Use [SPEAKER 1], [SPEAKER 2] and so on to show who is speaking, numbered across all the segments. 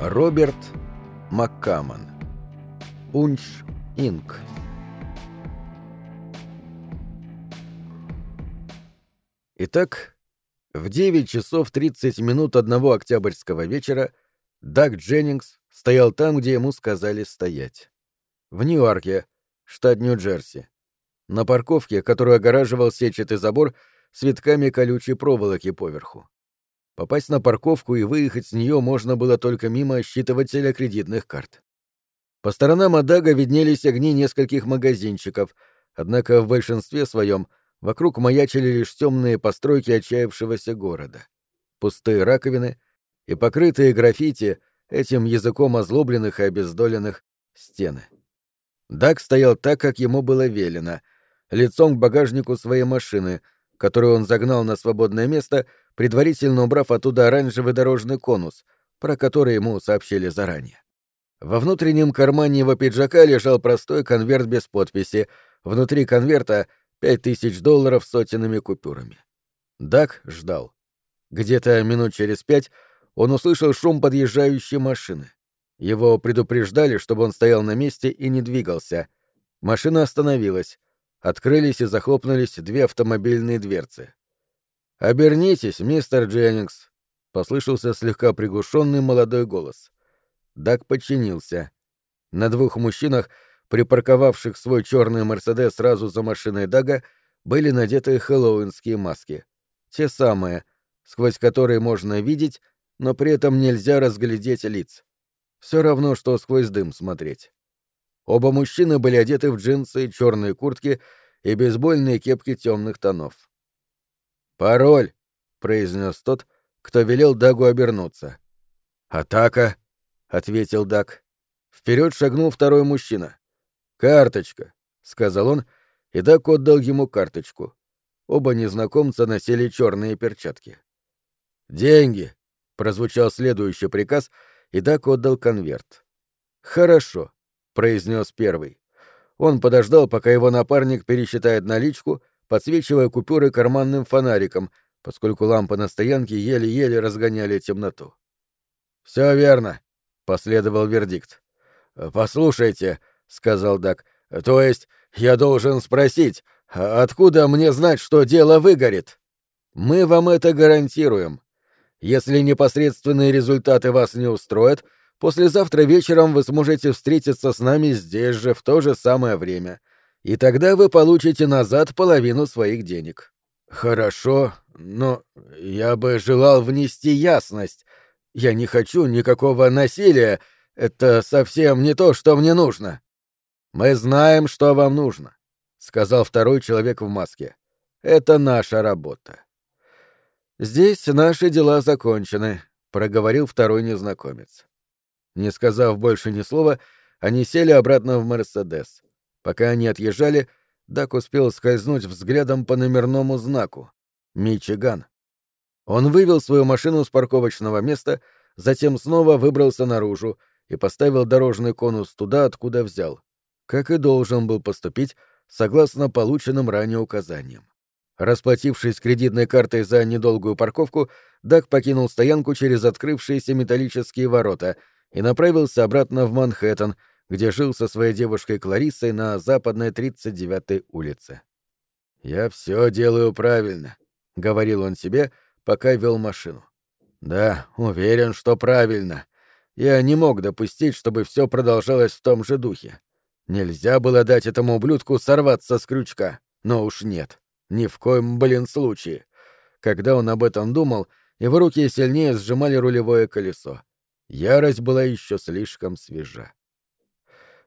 [SPEAKER 1] Роберт Маккамон. Унч Инк. Итак, в 9 часов 30 минут одного октябрьского вечера Даг Дженнингс стоял там, где ему сказали стоять. В Ньюарке, штат Нью-Джерси. На парковке, которую огораживал сетчатый забор с витками колючей проволоки поверху. Попасть на парковку и выехать с нее можно было только мимо считывателя кредитных карт. По сторонам Адага виднелись огни нескольких магазинчиков, однако в большинстве своем вокруг маячили лишь темные постройки отчаявшегося города. Пустые раковины и покрытые граффити этим языком озлобленных и обездоленных стены. Даг стоял так, как ему было велено, лицом к багажнику своей машины, которую он загнал на свободное место — предварительно убрав оттуда оранжевый дорожный конус, про который ему сообщили заранее. Во внутреннем кармане его пиджака лежал простой конверт без подписи, внутри конверта — пять тысяч долларов сотенными купюрами. Дак ждал. Где-то минут через пять он услышал шум подъезжающей машины. Его предупреждали, чтобы он стоял на месте и не двигался. Машина остановилась. Открылись и захлопнулись две автомобильные дверцы. «Обернитесь, мистер Дженнингс», — послышался слегка приглушенный молодой голос. Дак подчинился. На двух мужчинах, припарковавших свой черный Мерседес сразу за машиной Дага, были надеты хэллоуинские маски. Те самые, сквозь которые можно видеть, но при этом нельзя разглядеть лиц. Все равно, что сквозь дым смотреть. Оба мужчины были одеты в джинсы, черные куртки и бейсбольные кепки темных тонов. «Пароль!» — произнес тот, кто велел Дагу обернуться. «Атака!» — ответил Даг. Вперед шагнул второй мужчина. «Карточка!» — сказал он, и Даг отдал ему карточку. Оба незнакомца носили черные перчатки. «Деньги!» — прозвучал следующий приказ, и Даг отдал конверт. «Хорошо», — произнес первый. Он подождал, пока его напарник пересчитает наличку, подсвечивая купюры карманным фонариком, поскольку лампы на стоянке еле-еле разгоняли темноту. «Все верно», — последовал вердикт. «Послушайте», — сказал Дак, — «то есть я должен спросить, откуда мне знать, что дело выгорит?» «Мы вам это гарантируем. Если непосредственные результаты вас не устроят, послезавтра вечером вы сможете встретиться с нами здесь же в то же самое время и тогда вы получите назад половину своих денег. Хорошо, но я бы желал внести ясность. Я не хочу никакого насилия. Это совсем не то, что мне нужно. Мы знаем, что вам нужно, сказал второй человек в маске. Это наша работа. Здесь наши дела закончены, проговорил второй незнакомец. Не сказав больше ни слова, они сели обратно в Мерседес. Пока они отъезжали, Дак успел скользнуть взглядом по номерному знаку — Мичиган. Он вывел свою машину с парковочного места, затем снова выбрался наружу и поставил дорожный конус туда, откуда взял, как и должен был поступить согласно полученным ранее указаниям. Расплатившись кредитной картой за недолгую парковку, Дак покинул стоянку через открывшиеся металлические ворота и направился обратно в Манхэттен, где жил со своей девушкой Клариссой на западной 39-й улице. «Я все делаю правильно», — говорил он себе, пока вел машину. «Да, уверен, что правильно. Я не мог допустить, чтобы все продолжалось в том же духе. Нельзя было дать этому ублюдку сорваться с крючка. Но уж нет. Ни в коем, блин, случае. Когда он об этом думал, его руки сильнее сжимали рулевое колесо. Ярость была еще слишком свежа.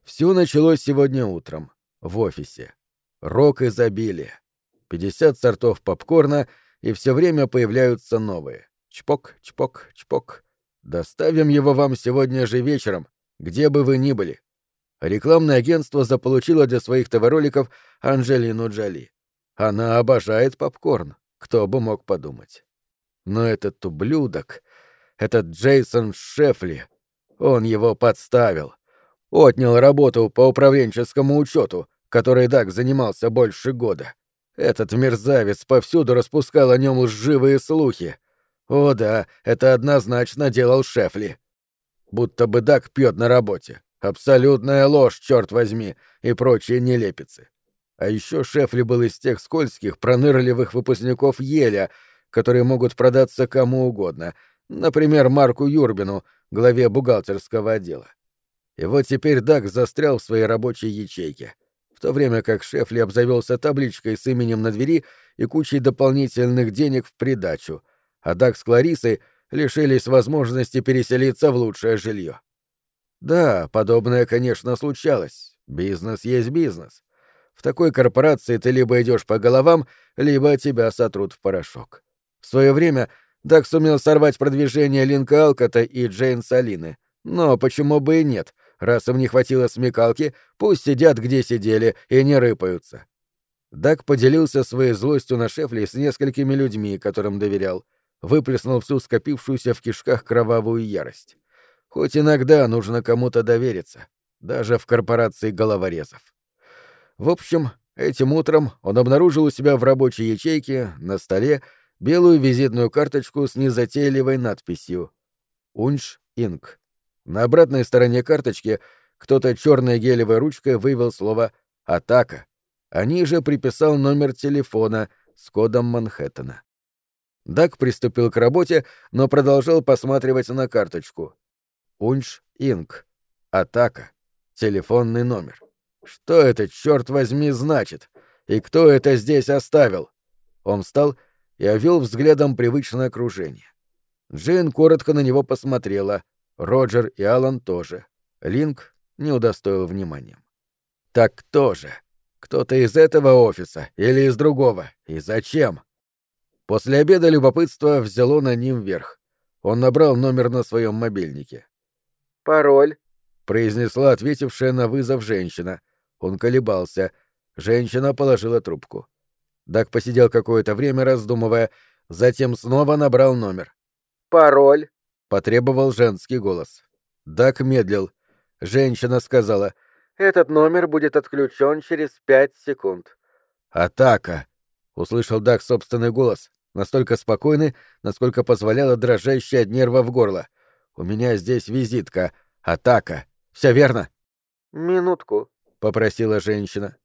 [SPEAKER 1] Все началось сегодня утром, в офисе. Рок изобилия. 50 сортов попкорна, и все время появляются новые. Чпок, чпок, чпок. Доставим его вам сегодня же вечером, где бы вы ни были. Рекламное агентство заполучило для своих товароликов Анжелину Джоли. Она обожает попкорн, кто бы мог подумать. Но этот ублюдок, этот Джейсон Шефли, он его подставил — Отнял работу по управленческому учету, которой Даг занимался больше года. Этот мерзавец повсюду распускал о нем лживые слухи. О да, это однозначно делал Шефли. будто бы Дак пьет на работе. Абсолютная ложь, черт возьми, и прочие нелепицы. А еще Шефли был из тех скользких, пронырливых выпускников Еля, которые могут продаться кому угодно, например, Марку Юрбину, главе бухгалтерского отдела. И вот теперь Дак застрял в своей рабочей ячейке, в то время как Шефли обзавелся табличкой с именем на двери и кучей дополнительных денег в придачу, а Дак с Кларисой лишились возможности переселиться в лучшее жилье. Да, подобное, конечно, случалось. Бизнес есть бизнес. В такой корпорации ты либо идешь по головам, либо тебя сотрут в порошок. В свое время Дак сумел сорвать продвижение Линка Алкота и Джейн Салины. Но почему бы и нет? Раз им не хватило смекалки, пусть сидят где сидели и не рыпаются. Дак поделился своей злостью на Шефли с несколькими людьми, которым доверял, выплеснул всю скопившуюся в кишках кровавую ярость. Хоть иногда нужно кому-то довериться, даже в корпорации головорезов. В общем, этим утром он обнаружил у себя в рабочей ячейке на столе белую визитную карточку с незатейливой надписью «Унш Инк». На обратной стороне карточки кто-то черной гелевой ручкой вывел слово «Атака», а ниже приписал номер телефона с кодом Манхэттена. Дак приступил к работе, но продолжал посматривать на карточку. «Унш Инк. Атака. Телефонный номер». Что это, черт возьми, значит? И кто это здесь оставил? Он встал и овел взглядом привычное окружение. Джейн коротко на него посмотрела. Роджер и Алан тоже. Линк не удостоил вниманием. Так кто же? Кто-то из этого офиса или из другого? И зачем? После обеда любопытство взяло на ним вверх. Он набрал номер на своем мобильнике.
[SPEAKER 2] «Пароль», —
[SPEAKER 1] произнесла ответившая на вызов женщина — он колебался. Женщина положила трубку. Дак посидел какое-то время, раздумывая, затем снова набрал номер.
[SPEAKER 2] «Пароль», —
[SPEAKER 1] потребовал женский голос. Дак медлил. Женщина сказала,
[SPEAKER 2] «Этот номер будет отключен через пять секунд».
[SPEAKER 1] «Атака!» — услышал Дак собственный голос, настолько спокойный, насколько позволяла дрожащая от нервов горло. «У меня здесь визитка. Атака. Все верно?»
[SPEAKER 2] «Минутку»,
[SPEAKER 1] попросила женщина.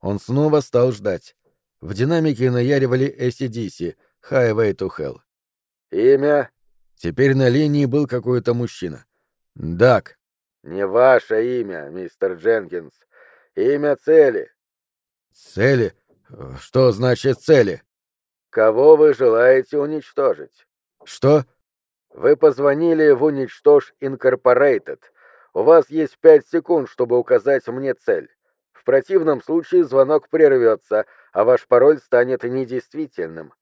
[SPEAKER 1] Он снова стал ждать. В динамике наяривали ACDC «Highway to Hell».
[SPEAKER 2] «Имя?»
[SPEAKER 1] Теперь на линии был какой-то мужчина. «Дак».
[SPEAKER 2] «Не ваше имя, мистер Дженкинс. Имя цели».
[SPEAKER 1] «Цели? Что значит цели?»
[SPEAKER 2] «Кого вы желаете уничтожить?»
[SPEAKER 1] «Что?»
[SPEAKER 2] «Вы позвонили в Уничтожь Инкорпорейтед у вас есть пять секунд, чтобы указать мне цель. В противном случае звонок прервется, а ваш пароль станет недействительным.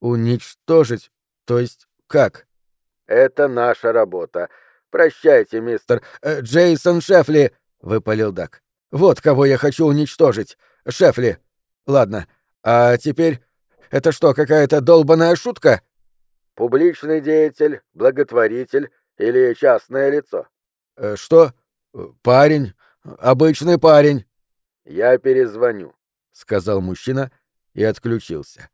[SPEAKER 1] Уничтожить? То есть как?
[SPEAKER 2] Это наша работа. Прощайте, мистер
[SPEAKER 1] э, Джейсон Шефли, выпалил Дак. Вот кого я хочу уничтожить. Шефли. Ладно. А теперь это что, какая-то долбаная шутка?
[SPEAKER 2] Публичный деятель, благотворитель или частное лицо?
[SPEAKER 1] Э, что? Парень. Обычный парень.
[SPEAKER 2] Я перезвоню,
[SPEAKER 1] сказал мужчина и отключился.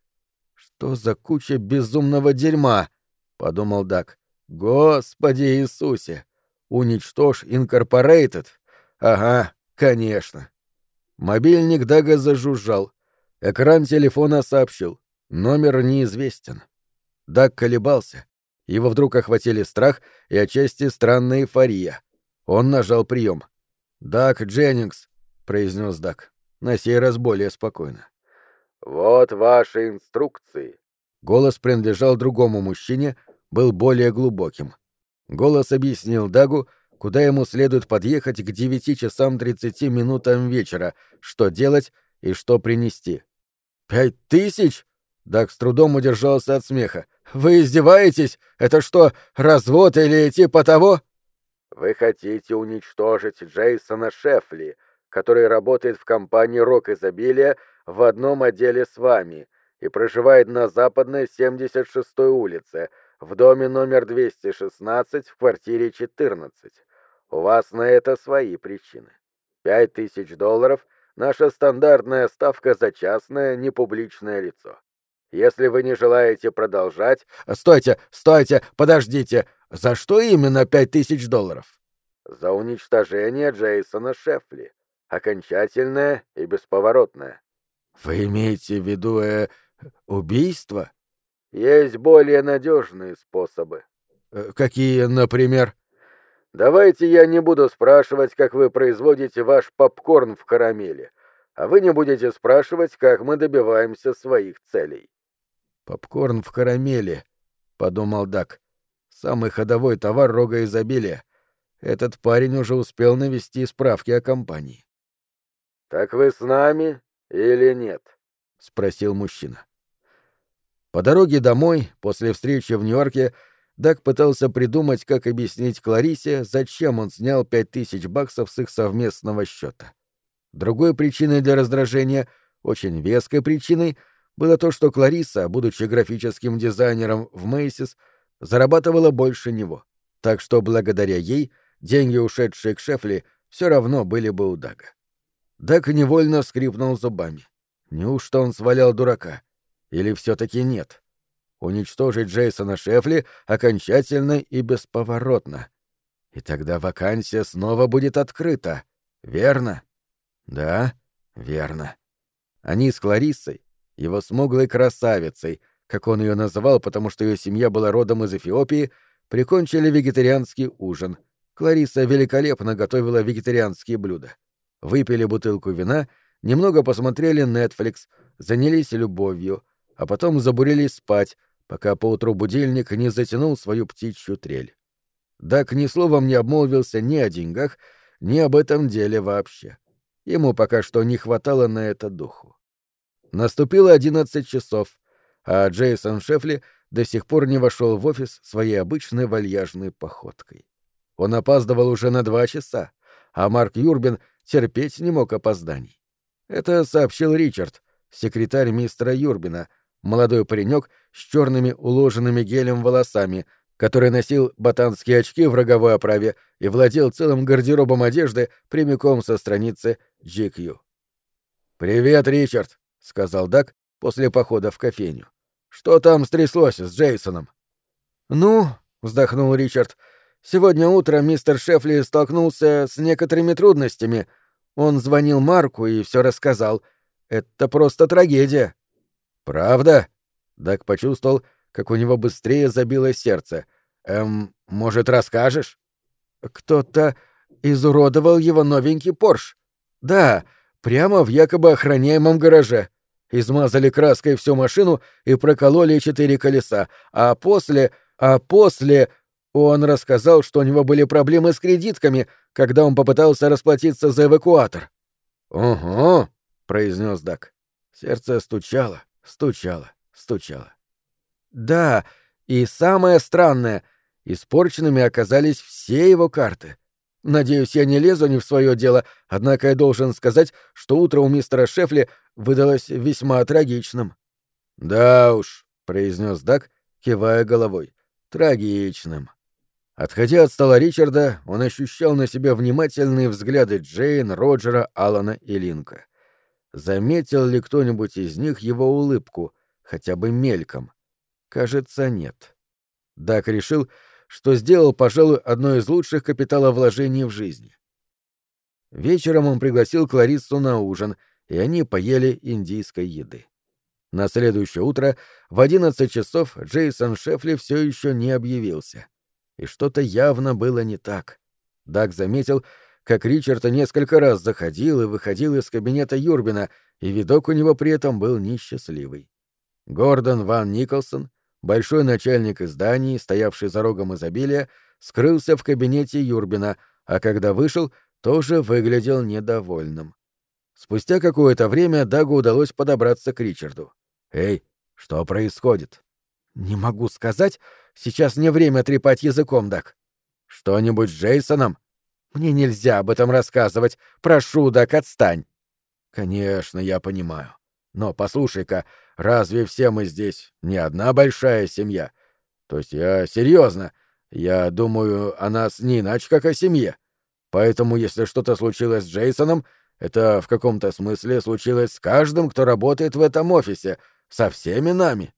[SPEAKER 1] Что за куча безумного дерьма? подумал Дак. Господи Иисусе! Уничтожь Инкорпорейтед? Ага, конечно. Мобильник Дага зажужжал. Экран телефона сообщил. Номер неизвестен. Даг колебался. Его вдруг охватили страх и отчасти странная эйфория. Он нажал прием. «Дак Дженнингс», — произнес Дак, на сей раз более спокойно.
[SPEAKER 2] «Вот ваши инструкции».
[SPEAKER 1] Голос принадлежал другому мужчине, был более глубоким. Голос объяснил Дагу, куда ему следует подъехать к девяти часам тридцати минутам вечера, что делать и что принести. «Пять тысяч?» Даг с трудом удержался от смеха. «Вы издеваетесь? Это что, развод или типа того?»
[SPEAKER 2] Вы хотите уничтожить Джейсона Шефли, который работает в компании «Рок изобилия» в одном отделе с вами и проживает на западной 76-й улице, в доме номер 216 в квартире 14. У вас на это свои причины. Пять тысяч долларов — наша стандартная ставка за частное, непубличное лицо. Если вы не желаете продолжать...
[SPEAKER 1] «Стойте, стойте, подождите! За что именно пять тысяч долларов?
[SPEAKER 2] За уничтожение Джейсона Шефли. Окончательное и бесповоротное.
[SPEAKER 1] Вы имеете в виду, э, убийство?
[SPEAKER 2] Есть более надежные способы.
[SPEAKER 1] Э, какие, например?
[SPEAKER 2] Давайте я не буду спрашивать, как вы производите ваш попкорн в карамели, а вы не будете спрашивать, как мы добиваемся своих целей.
[SPEAKER 1] Попкорн в карамели, подумал Дак. Самый ходовой товар рога изобилия. Этот парень уже успел навести справки о компании.
[SPEAKER 2] Так вы с нами или нет?
[SPEAKER 1] спросил мужчина. По дороге домой, после встречи в Нью-Йорке, Дак пытался придумать, как объяснить Кларисе, зачем он снял пять тысяч баксов с их совместного счета. Другой причиной для раздражения, очень веской причиной, было то, что Клариса, будучи графическим дизайнером в Мейсис, зарабатывала больше него. Так что благодаря ей деньги, ушедшие к Шефли, все равно были бы у Дага. Даг невольно скрипнул зубами. Неужто он свалял дурака? Или все-таки нет? уничтожить Джейсона Шефли окончательно и бесповоротно. И тогда вакансия снова будет открыта. Верно? Да, верно. Они с Клариссой, его смуглой красавицей, как он ее называл, потому что ее семья была родом из Эфиопии, прикончили вегетарианский ужин. Клариса великолепно готовила вегетарианские блюда. Выпили бутылку вина, немного посмотрели Netflix, занялись любовью, а потом забурились спать, пока поутру будильник не затянул свою птичью трель. Дак ни словом не обмолвился ни о деньгах, ни об этом деле вообще. Ему пока что не хватало на это духу. Наступило одиннадцать часов, а Джейсон Шефли до сих пор не вошел в офис своей обычной вальяжной походкой. Он опаздывал уже на два часа, а Марк Юрбин терпеть не мог опозданий. Это сообщил Ричард, секретарь мистера Юрбина — молодой паренек с черными уложенными гелем волосами, который носил ботанские очки в роговой оправе и владел целым гардеробом одежды прямиком со страницы GQ. «Привет, Ричард», — сказал Дак после похода в кофейню. «Что там стряслось с Джейсоном?» «Ну», — вздохнул Ричард, — «сегодня утром мистер Шефли столкнулся с некоторыми трудностями. Он звонил Марку и все рассказал. Это просто трагедия». «Правда?» Дак почувствовал, как у него быстрее забилось сердце. «Эм, может, расскажешь?» «Кто-то изуродовал его новенький Порш. Да, прямо в якобы охраняемом гараже. Измазали краской всю машину и прокололи четыре колеса, а после... А после... Он рассказал, что у него были проблемы с кредитками, когда он попытался расплатиться за эвакуатор. «Ого», — произнес Дак. Сердце стучало стучало, стучало. Да, и самое странное, испорченными оказались все его карты. Надеюсь, я не лезу не в свое дело, однако я должен сказать, что утро у мистера Шефли выдалось весьма трагичным. Да уж, произнес Дак, кивая головой. Трагичным. Отходя от стола Ричарда, он ощущал на себе внимательные взгляды Джейн, Роджера, Алана и Линка. Заметил ли кто-нибудь из них его улыбку, хотя бы мельком? Кажется, нет. Дак решил, что сделал, пожалуй, одно из лучших капиталовложений в жизни. Вечером он пригласил Клариссу на ужин, и они поели индийской еды. На следующее утро в одиннадцать часов Джейсон Шефли все еще не объявился. И что-то явно было не так. Дак заметил, как Ричард несколько раз заходил и выходил из кабинета Юрбина, и видок у него при этом был несчастливый. Гордон Ван Николсон, большой начальник изданий, стоявший за рогом изобилия, скрылся в кабинете Юрбина, а когда вышел, тоже выглядел недовольным. Спустя какое-то время Дагу удалось подобраться к Ричарду. «Эй, что происходит?» «Не могу сказать. Сейчас не время трепать языком, Даг». «Что-нибудь с Джейсоном?» Мне нельзя об этом рассказывать. Прошу, Дак, отстань. Конечно, я понимаю. Но послушай-ка, разве все мы здесь не одна большая семья? То есть я серьезно. Я думаю о нас не иначе, как о семье. Поэтому, если что-то случилось с Джейсоном, это в каком-то смысле случилось с каждым, кто работает в этом офисе, со всеми нами.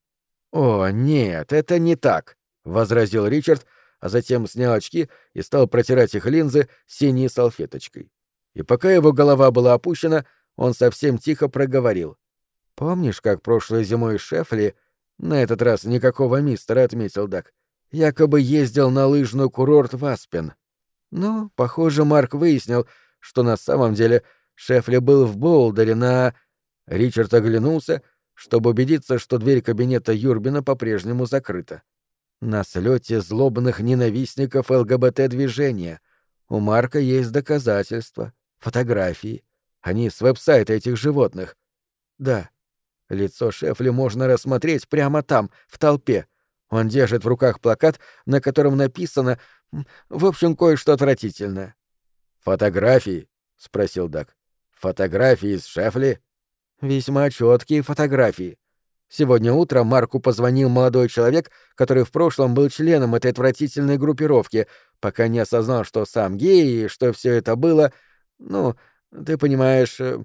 [SPEAKER 1] О, нет, это не так, возразил Ричард, а затем снял очки и стал протирать их линзы синей салфеточкой. И пока его голова была опущена, он совсем тихо проговорил. «Помнишь, как прошлой зимой Шефли, на этот раз никакого мистера, — отметил Дак, — якобы ездил на лыжный курорт в Аспен? Ну, похоже, Марк выяснил, что на самом деле Шефли был в Болдере на... Ричард оглянулся, чтобы убедиться, что дверь кабинета Юрбина по-прежнему закрыта. На слете злобных ненавистников ЛГБТ-движения. У Марка есть доказательства, фотографии. Они с веб-сайта этих животных. Да, лицо Шефли можно рассмотреть прямо там, в толпе. Он держит в руках плакат, на котором написано... В общем, кое-что отвратительное. «Фотографии?» — спросил Дак. «Фотографии с Шефли?» «Весьма четкие фотографии. Сегодня утром Марку позвонил молодой человек, который в прошлом был членом этой отвратительной группировки, пока не осознал, что сам гей и что все это было, ну, ты понимаешь, э,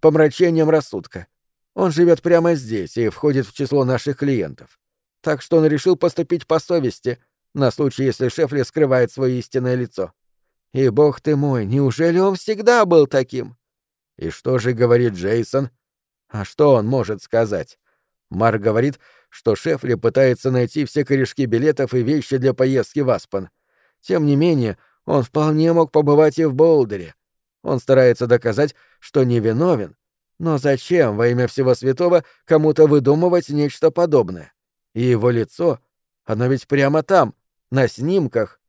[SPEAKER 1] помрачением рассудка. Он живет прямо здесь и входит в число наших клиентов. Так что он решил поступить по совести, на случай, если Шефли скрывает свое истинное лицо. И бог ты мой, неужели он всегда был таким? И что же говорит Джейсон? А что он может сказать? Марк говорит, что Шефли пытается найти все корешки билетов и вещи для поездки в Аспан. Тем не менее, он вполне мог побывать и в Болдере. Он старается доказать, что невиновен. Но зачем во имя всего святого кому-то выдумывать нечто подобное? И его лицо, оно ведь прямо там, на снимках.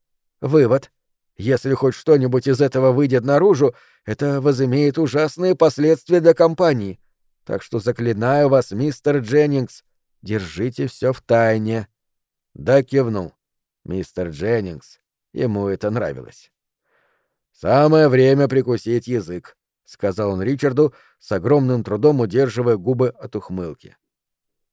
[SPEAKER 1] Вывод. Если хоть что-нибудь из этого выйдет наружу, это возымеет ужасные последствия для компании. Так что заклинаю вас, мистер Дженнингс, держите все в тайне. Да кивнул. Мистер Дженнингс, ему это нравилось. Самое время прикусить язык, сказал он Ричарду, с огромным трудом удерживая губы от ухмылки.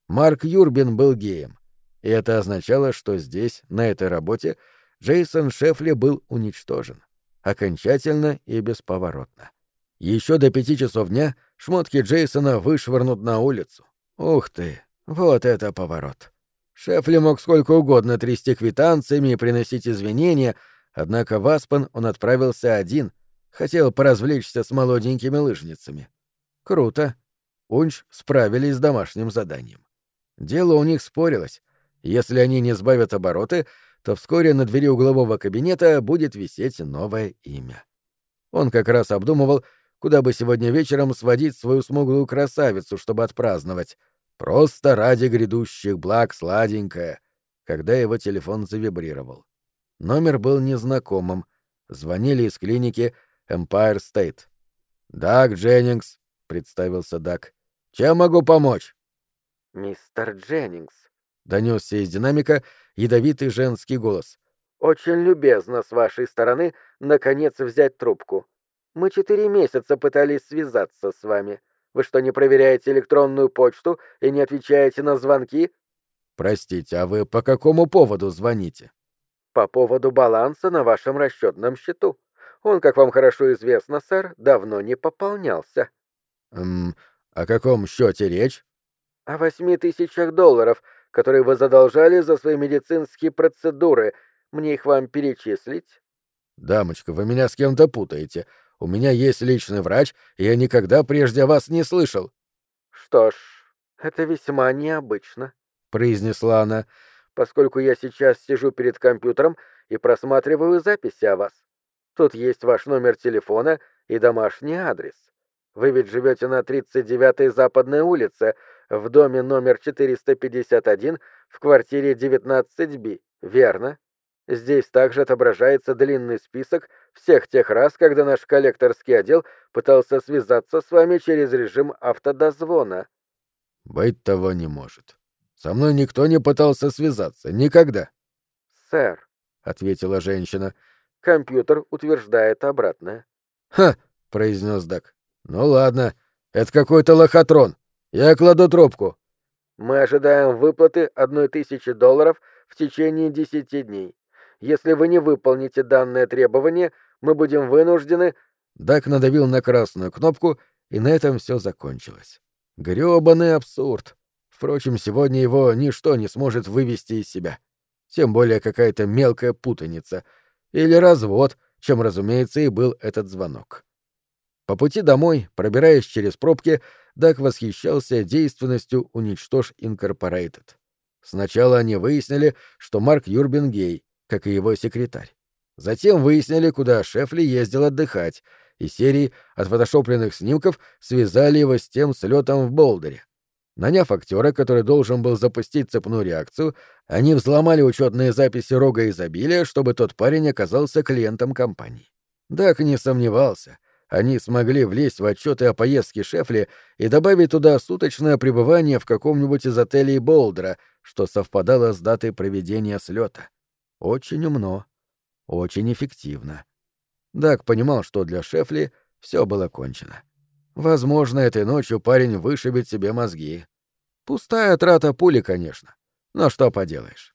[SPEAKER 1] Марк Юрбин был геем, и это означало, что здесь, на этой работе, Джейсон Шефли был уничтожен. Окончательно и бесповоротно. Еще до пяти часов дня шмотки Джейсона вышвырнут на улицу. Ух ты, вот это поворот. Шефли мог сколько угодно трясти квитанциями и приносить извинения, однако в Аспен он отправился один, хотел поразвлечься с молоденькими лыжницами. Круто. Унч справились с домашним заданием. Дело у них спорилось. Если они не сбавят обороты, то вскоре на двери углового кабинета будет висеть новое имя. Он как раз обдумывал, куда бы сегодня вечером сводить свою смуглую красавицу, чтобы отпраздновать. Просто ради грядущих благ сладенькое, когда его телефон завибрировал. Номер был незнакомым. Звонили из клиники Empire State. «Даг Дженнингс», — представился Даг. «Чем могу помочь?»
[SPEAKER 2] «Мистер Дженнингс», —
[SPEAKER 1] донесся из динамика ядовитый женский голос.
[SPEAKER 2] «Очень любезно с вашей стороны наконец взять трубку. Мы четыре месяца пытались связаться с вами. Вы что, не проверяете электронную почту и не отвечаете на звонки?»
[SPEAKER 1] «Простите, а вы по какому поводу звоните?»
[SPEAKER 2] «По поводу баланса на вашем расчетном счету. Он, как вам хорошо известно, сэр, давно не пополнялся».
[SPEAKER 1] «Эм, о каком счете речь?»
[SPEAKER 2] «О восьми тысячах долларов, которые вы задолжали за свои медицинские процедуры. Мне их вам перечислить?»
[SPEAKER 1] «Дамочка, вы меня с кем-то путаете. У меня есть личный врач, и я никогда прежде о вас не слышал».
[SPEAKER 2] «Что ж, это весьма необычно», —
[SPEAKER 1] произнесла она,
[SPEAKER 2] «поскольку я сейчас сижу перед компьютером и просматриваю записи о вас. Тут есть ваш номер телефона и домашний адрес. Вы ведь живете на 39-й Западной улице, в доме номер 451 в квартире 19-Б, верно? Здесь также отображается длинный список всех тех раз, когда наш коллекторский отдел пытался связаться с вами через режим автодозвона.
[SPEAKER 1] Быть того не может. Со мной никто не пытался связаться. Никогда.
[SPEAKER 2] Сэр, — ответила женщина, — компьютер утверждает обратное.
[SPEAKER 1] Ха, — произнес Дак. Ну ладно, это какой-то лохотрон. Я кладу трубку.
[SPEAKER 2] Мы ожидаем выплаты одной тысячи долларов в течение десяти дней. Если вы не выполните данное требование, мы будем вынуждены...»
[SPEAKER 1] Дак надавил на красную кнопку, и на этом все закончилось. Грёбаный абсурд. Впрочем, сегодня его ничто не сможет вывести из себя. тем более какая-то мелкая путаница, или развод, чем, разумеется, и был этот звонок. По пути домой, пробираясь через пробки, Дак восхищался действенностью «Уничтожь Инкорпорейтед». Сначала они выяснили, что Марк Юрбин гей, как и его секретарь. Затем выяснили, куда Шефли ездил отдыхать, и серии отфотошопленных снимков связали его с тем слетом в Болдере. Наняв актера, который должен был запустить цепную реакцию, они взломали учетные записи рога изобилия, чтобы тот парень оказался клиентом компании. Дак не сомневался. Они смогли влезть в отчеты о поездке Шефли и добавить туда суточное пребывание в каком-нибудь из отелей Болдера, что совпадало с датой проведения слета. Очень умно. Очень эффективно. Дак понимал, что для Шефли все было кончено. Возможно, этой ночью парень вышибет себе мозги. Пустая трата пули, конечно. Но что поделаешь.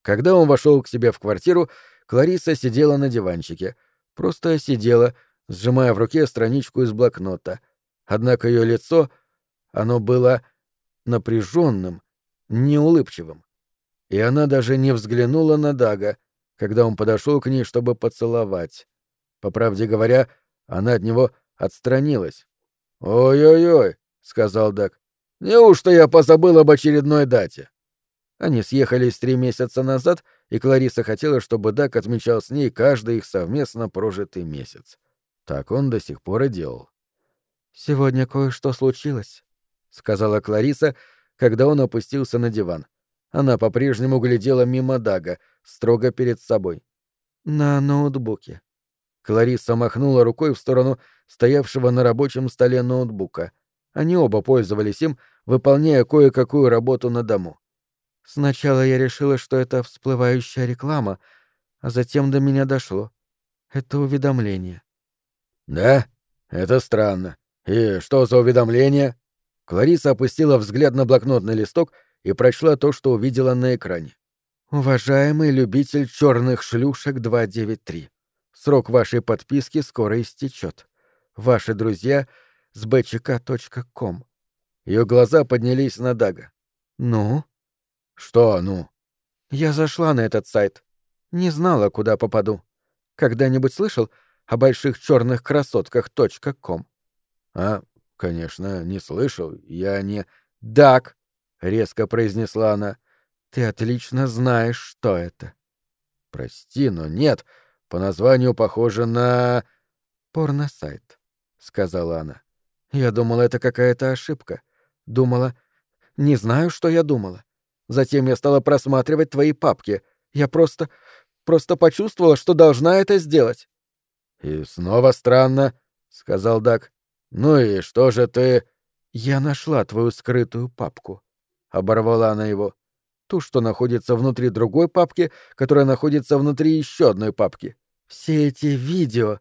[SPEAKER 1] Когда он вошел к себе в квартиру, Клариса сидела на диванчике. Просто сидела, сжимая в руке страничку из блокнота. Однако ее лицо, оно было напряженным, неулыбчивым. И она даже не взглянула на Дага, когда он подошел к ней, чтобы поцеловать. По правде говоря, она от него отстранилась. «Ой-ой-ой», — сказал Даг, — «неужто я позабыл об очередной дате?» Они съехались три месяца назад, и Клариса хотела, чтобы Дак отмечал с ней каждый их совместно прожитый месяц. Так он до сих пор и делал. «Сегодня кое-что случилось», — сказала Клариса, когда он опустился на диван. Она по-прежнему глядела мимо Дага, строго перед собой. «На ноутбуке». Клариса махнула рукой в сторону стоявшего на рабочем столе ноутбука. Они оба пользовались им, выполняя кое-какую работу на дому. Сначала я решила, что это всплывающая реклама, а затем до меня дошло. Это уведомление. «Да? Это странно. И что за уведомление?» Клариса опустила взгляд на блокнотный листок и прочла то, что увидела на экране. «Уважаемый любитель черных шлюшек 293, срок вашей подписки скоро истечет. Ваши друзья с bчк.ком». Ее глаза поднялись на Дага. «Ну?» «Что «ну»?» «Я зашла на этот сайт. Не знала, куда попаду. Когда-нибудь слышал о больших черных красотках .ком?» «А, конечно, не слышал. Я не...» «Даг!» Резко произнесла она. Ты отлично знаешь, что это. Прости, но нет. По названию похоже на порно-сайт, сказала она. Я думала, это какая-то ошибка. Думала, не знаю, что я думала. Затем я стала просматривать твои папки. Я просто просто почувствовала, что должна это сделать. И снова странно, сказал Дак. Ну и что же ты? Я нашла твою скрытую папку оборвала она его. Ту, что находится внутри другой папки, которая находится внутри еще одной папки. Все эти видео,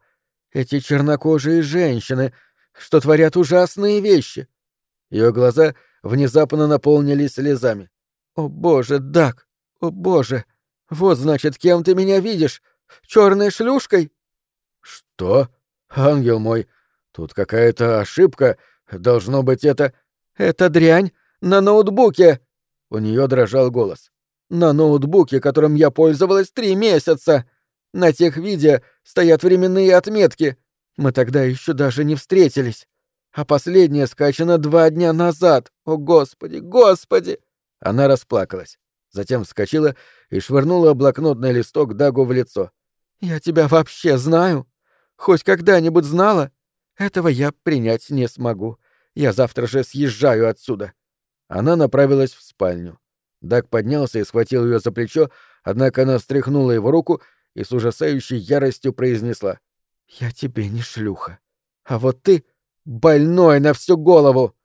[SPEAKER 1] эти чернокожие женщины, что творят ужасные вещи. Ее глаза внезапно наполнились слезами. О боже, Дак! О боже! Вот значит, кем ты меня видишь? Черной шлюшкой? Что? Ангел мой, тут какая-то ошибка. Должно быть, это... Это дрянь на ноутбуке!» У нее дрожал голос. «На ноутбуке, которым я пользовалась три месяца! На тех видео стоят временные отметки. Мы тогда еще даже не встретились. А последняя скачана два дня назад. О, Господи, Господи!» Она расплакалась. Затем вскочила и швырнула блокнотный листок Дагу в лицо. «Я тебя вообще знаю? Хоть когда-нибудь знала? Этого я принять не смогу. Я завтра же съезжаю отсюда. Она направилась в спальню. Даг поднялся и схватил ее за плечо, однако она встряхнула его руку и с ужасающей яростью произнесла. «Я тебе не шлюха. А вот ты больной на всю голову!»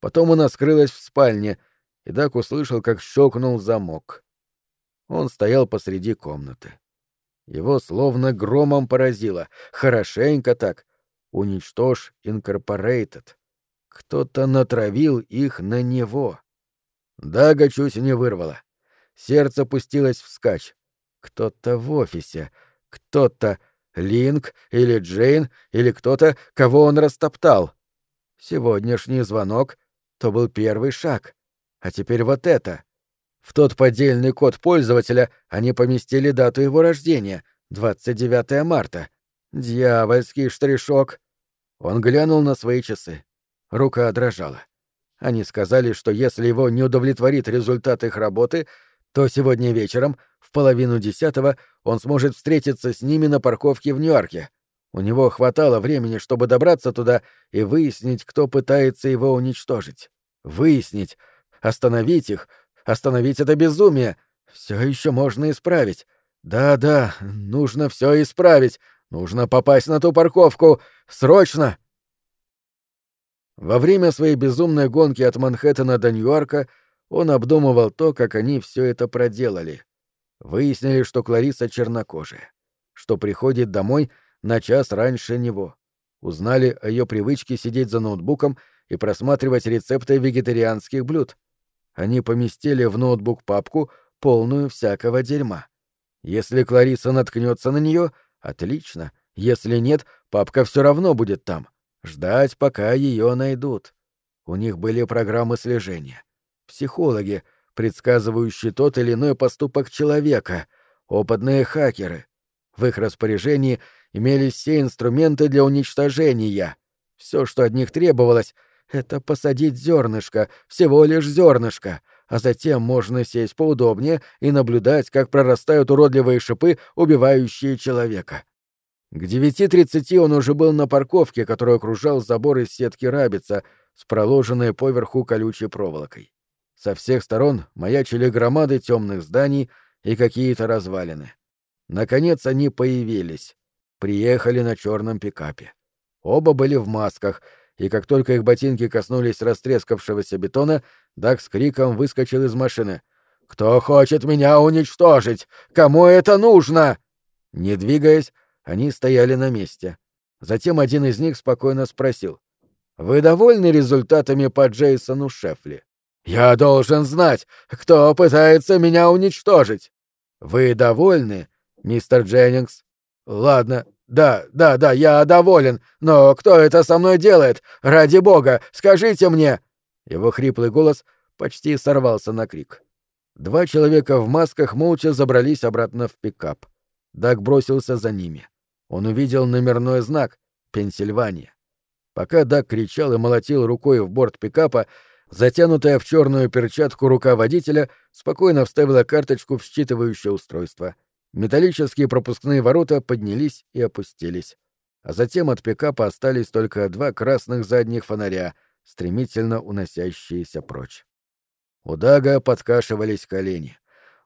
[SPEAKER 1] Потом она скрылась в спальне, и Дак услышал, как щелкнул замок. Он стоял посреди комнаты. Его словно громом поразило. Хорошенько так. Уничтожь Инкорпорейтед. Кто-то натравил их на него. Дага чуть не вырвала. Сердце пустилось вскачь. Кто-то в офисе, кто-то Линк или Джейн или кто-то, кого он растоптал. Сегодняшний звонок — то был первый шаг. А теперь вот это. В тот поддельный код пользователя они поместили дату его рождения — 29 марта. Дьявольский штришок. Он глянул на свои часы. Рука дрожала. Они сказали, что если его не удовлетворит результат их работы, то сегодня вечером, в половину десятого, он сможет встретиться с ними на парковке в Нью-Йорке. У него хватало времени, чтобы добраться туда и выяснить, кто пытается его уничтожить. Выяснить, остановить их, остановить это безумие. Все еще можно исправить. Да-да, нужно все исправить. Нужно попасть на ту парковку. Срочно! Во время своей безумной гонки от Манхэттена до Нью-Йорка он обдумывал то, как они все это проделали. Выяснили, что Клариса чернокожая, что приходит домой на час раньше него. Узнали о ее привычке сидеть за ноутбуком и просматривать рецепты вегетарианских блюд. Они поместили в ноутбук папку, полную всякого дерьма. Если Клариса наткнется на нее, отлично. Если нет, папка все равно будет там. Ждать, пока ее найдут. У них были программы слежения. Психологи, предсказывающие тот или иной поступок человека, опытные хакеры. В их распоряжении имелись все инструменты для уничтожения. Все, что от них требовалось, это посадить зернышко, всего лишь зернышко, а затем можно сесть поудобнее и наблюдать, как прорастают уродливые шипы, убивающие человека. К 9.30 он уже был на парковке, которую окружал забор из сетки рабица с проложенной поверху колючей проволокой. Со всех сторон маячили громады темных зданий и какие-то развалины. Наконец они появились. Приехали на черном пикапе. Оба были в масках, и как только их ботинки коснулись растрескавшегося бетона, Дак с криком выскочил из машины. «Кто хочет меня уничтожить? Кому это нужно?» Не двигаясь, они стояли на месте. Затем один из них спокойно спросил. «Вы довольны результатами по Джейсону Шефли?» «Я должен знать, кто пытается меня уничтожить!» «Вы довольны, мистер Дженнингс?» «Ладно, да, да, да, я доволен, но кто это со мной делает? Ради бога, скажите мне!» Его хриплый голос почти сорвался на крик. Два человека в масках молча забрались обратно в пикап. Даг бросился за ними. Он увидел номерной знак «Пенсильвания». Пока Дак кричал и молотил рукой в борт пикапа, затянутая в черную перчатку рука водителя спокойно вставила карточку в считывающее устройство. Металлические пропускные ворота поднялись и опустились. А затем от пикапа остались только два красных задних фонаря, стремительно уносящиеся прочь. У Дага подкашивались колени.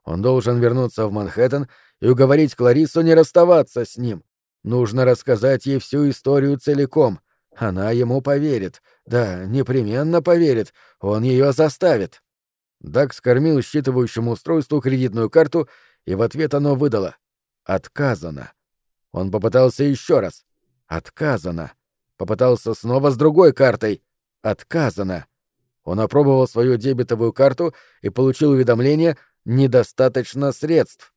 [SPEAKER 1] Он должен вернуться в Манхэттен и уговорить Кларису не расставаться с ним. Нужно рассказать ей всю историю целиком. Она ему поверит. Да, непременно поверит. Он ее заставит. Дак скормил считывающему устройству кредитную карту, и в ответ оно выдало. «Отказано». Он попытался еще раз. «Отказано». Попытался снова с другой картой. «Отказано». Он опробовал свою дебетовую карту и получил уведомление «Недостаточно средств».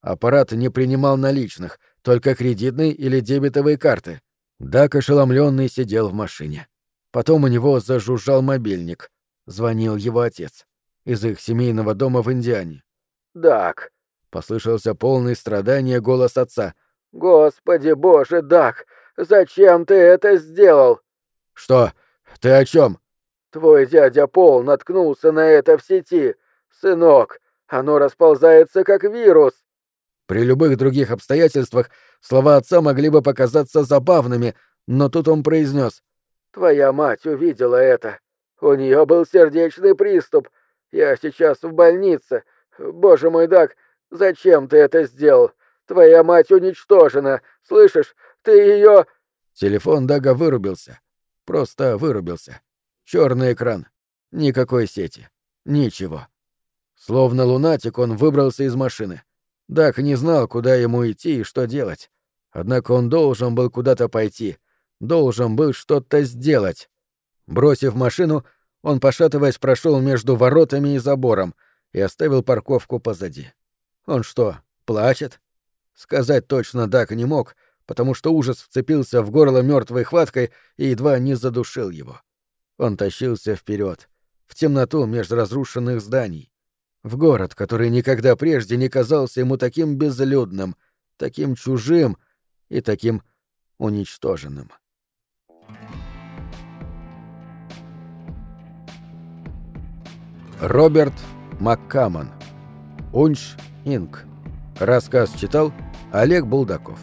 [SPEAKER 1] Аппарат не принимал наличных, только кредитные или дебетовые карты. Дак ошеломленный сидел в машине. Потом у него зажужжал мобильник. Звонил его отец. Из их семейного дома в Индиане.
[SPEAKER 2] «Дак!»
[SPEAKER 1] — послышался полный страдания голос отца.
[SPEAKER 2] «Господи боже, Дак! Зачем ты это сделал?»
[SPEAKER 1] «Что? Ты о чем?
[SPEAKER 2] «Твой дядя Пол наткнулся на это в сети. Сынок, оно расползается как вирус.
[SPEAKER 1] При любых других обстоятельствах слова отца могли бы показаться забавными, но тут он произнес.
[SPEAKER 2] «Твоя мать увидела это. У нее был сердечный приступ. Я сейчас в больнице. Боже мой, Дак, зачем ты это сделал? Твоя мать уничтожена. Слышишь, ты ее...»
[SPEAKER 1] Телефон Дага вырубился. Просто вырубился. Черный экран. Никакой сети. Ничего. Словно лунатик он выбрался из машины. Дак не знал, куда ему идти и что делать. Однако он должен был куда-то пойти, должен был что-то сделать. Бросив машину, он, пошатываясь, прошел между воротами и забором и оставил парковку позади. Он что, плачет? Сказать точно Дак не мог, потому что ужас вцепился в горло мертвой хваткой и едва не задушил его. Он тащился вперед, в темноту между разрушенных зданий. В город, который никогда прежде не казался ему таким безлюдным, таким чужим и таким уничтоженным. Роберт Маккамон. Унч Инк. Рассказ читал Олег Булдаков.